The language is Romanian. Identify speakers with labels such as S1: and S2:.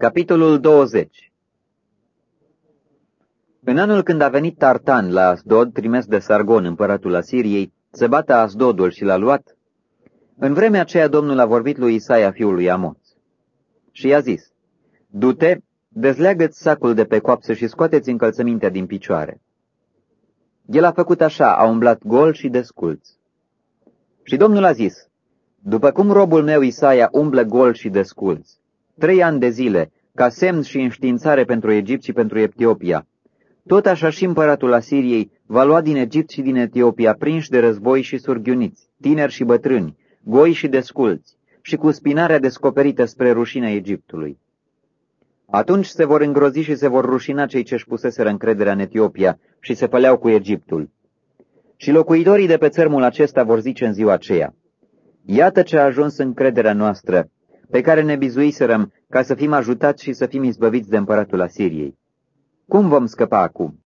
S1: Capitolul 20 În anul când a venit Tartan la Asdod, trimis de Sargon, împăratul Asiriei, să bată Asdodul și l-a luat, în vremea aceea Domnul a vorbit lui Isaia fiul lui Amoț și i-a zis, Du-te, dezleagă-ți sacul de pe coapsă și scoateți încălțămintea din picioare. El a făcut așa, a umblat gol și desculț. Și Domnul a zis, După cum robul meu Isaia umblă gol și desculț, trei ani de zile, ca semn și înștiințare pentru Egipt și pentru Etiopia. Tot așa și împăratul Asiriei va lua din Egipt și din Etiopia prinși de război și surghiuniți, tineri și bătrâni, goi și desculți, și cu spinarea descoperită spre rușinea Egiptului. Atunci se vor îngrozi și se vor rușina cei ce-și puseseră încrederea în Etiopia și se păleau cu Egiptul. Și locuitorii de pe țărmul acesta vor zice în ziua aceea, Iată ce a ajuns încrederea noastră, pe care ne bizuiserăm ca să fim ajutați și să fim izbăviți de împăratul Asiriei. Cum vom scăpa acum?